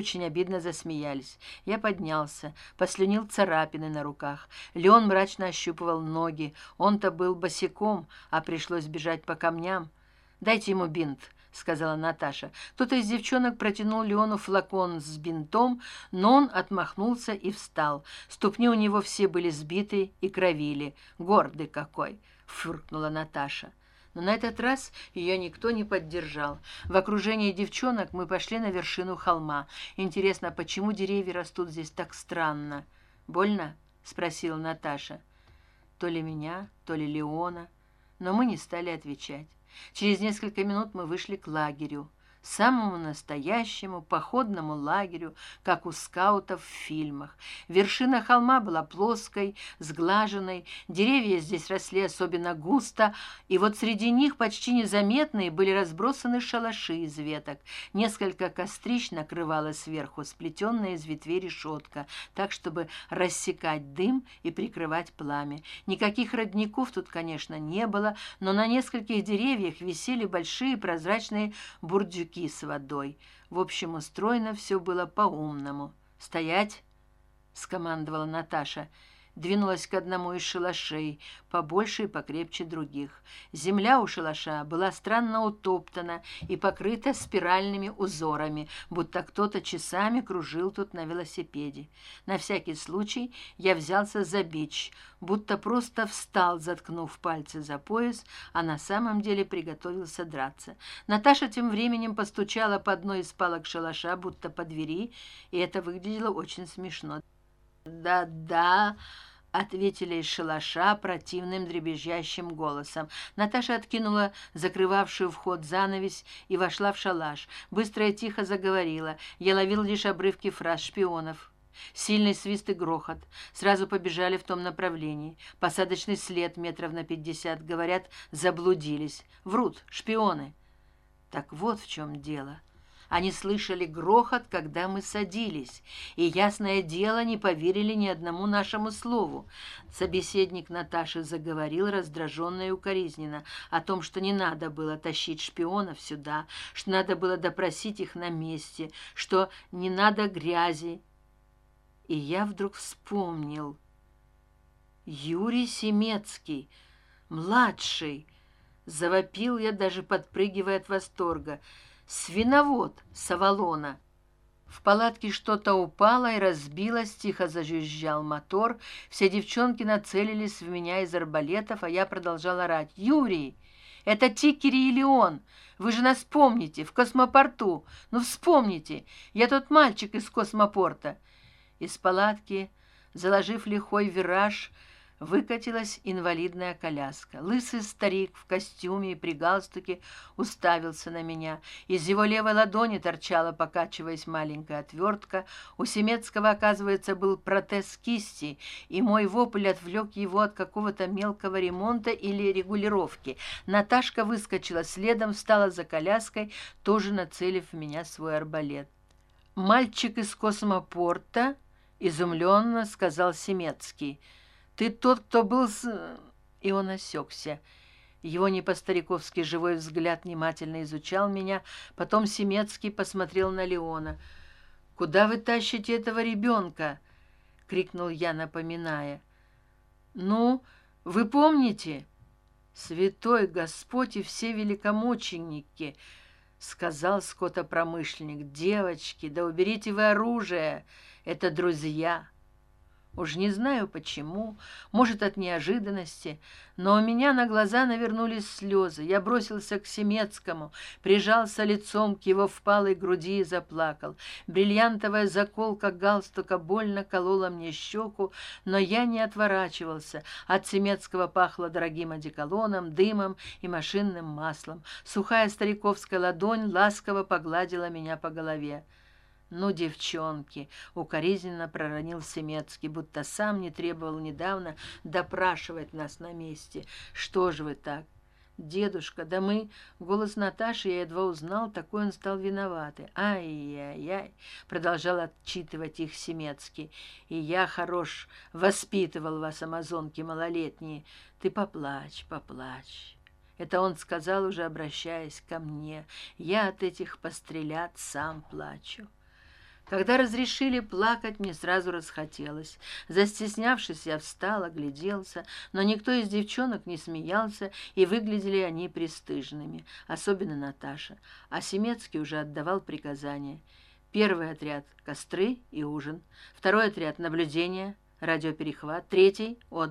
очень обидно засмеялись. Я поднялся послюнил царапины на руках. Леон мрачно ощупывал ноги. Он то был босиком а пришлось бежать по камням. Дайте ему бинт сказала наташа. Кто-то из девчонок протянул леону флакон с бинтом но он отмахнулся и встал. Ступни у него все были сбиты и кровили. Гордый какой фыркнула наташа но на этот раз ее никто не поддержал. В окружении девчонок мы пошли на вершину холма. Интересно почему деревья растут здесь так странно? Больно? спросила наташа. То ли меня то ли леона. Но мы не стали отвечать. Через несколько минут мы вышли к лагерю самому настоящему походному лагерю как у скаутов в фильмах. Вершина холма была плоской сглаженной деревья здесь росли особенно густо и вот среди них почти незаметные были разбросаны шалаши из веток. Несколько кострищ накрывало сверху сплетенная из ветвей решетка так чтобы рассекать дым и прикрывать пламя. Никаких родников тут конечно не было но на нескольких деревьях висели большие прозрачные бурдюки бутылки с водой. В общем устроено все было по умному стоять скомандовала наташа двинулась к одному из шалашей побольше и покрепче других. Земля у шалаша была странно утоптана и покрыта спиральными узорами будто кто то часами кружил тут на велосипеде. На всякий случай я взялся за бич будто просто встал заткнув пальцы за пояс а на самом деле приготовился драться. Наташа тем временем постучала по одной из палок шалаша будто по двери и это выглядело очень смешно. Да да ответили из шалаша противным дребезжащим голосом. Наташа откинула закрывавшую вход занавесь и вошла в шалаш. Быстро и тихо заговорила. Я ловил лишь обрывки фраз шпионов. Сильный свист и грохот. Сразу побежали в том направлении. Посадочный след метров на пятьдесят говорят заблудились. Врут шпионы так вот в чем дело они слышали грохот когда мы садились и ясное дело не поверили ни одному нашему слову. Собеседник наташи заговорил раздраженно и укоризненно о том что не надо было тащить шпионов сюда что надо было допросить их на месте что не надо грязи. И я вдруг вспомнил. Юрий семецкий младший завопил я даже подпрыгивая от восторга свиновод с авалона в палатке что то упало и разбилось тихо зажужжал мотор. Все девчонки нацелились в меня из арбалетов а я продолжал орать. Юрий это тикери или он? Вы же нас помните в космопорту. Ну вспомните я тот мальчик из космопорта из палатки заложив лихой вираж выкатилась инвалидная коляска. Лысый старик в костюме и при галстуке уставился на меня. Из его левой ладони торчала покачиваясь маленькая отвертка. У семецкого оказывается был протез кисти и мой вопль отвлек его от какого то мелкого ремонта или регулировки. Наташка выскочила следом встала за коляской тоже нацелив в меня свой арбалет. Мальчик из космопорта изумленно сказал семецкий ты тот кто был с и он осекся. Его не по стариковски живой взгляд внимательно изучал меня потом семецкий посмотрел на леона. Куда вы тащите этого ребенка крикнул я напоминая. Ну вы помните? Святой господь и все великомученики сказал скотопромышленник. Девочки да уберите вы оружие! Это друзья уж не знаю почему может от неожиданности. Но у меня на глаза навернулись слезы. Я бросился к семецкому прижался лицом к его впалой груди и заплакал. Бриллиантовая заколка галстука больно колола мне щеку но я не отворачивался. От семецкого пахло дорогим одеколоном дымом и машинным маслом. Сухая стариковская ладонь ласково погладила меня по голове ну девчонки укоризненно проронил семецкий будто сам не требовал недавно допрашивать нас на месте. Что же вы так? Дедушка да мы голос наташи я едва узнал такой он стал виноватый. Ай яй яй продолжал отчитывать их семецкий. И я хорош воспитывал вас амазонки малолетние. Ты поплачь поплачь это он сказал уже обращаясь ко мне. Я от этих пострелят сам плачу когда разрешили плакать мне сразу расхотелось. Застеснявшись я встал огляделся но никто из девчонок не смеялся и выглядели они пристыжными особенно наташа. А семецкий уже отдавал приказания. Первый отряд костры и ужин. Второй отряд наблюдения радиоперехват третий от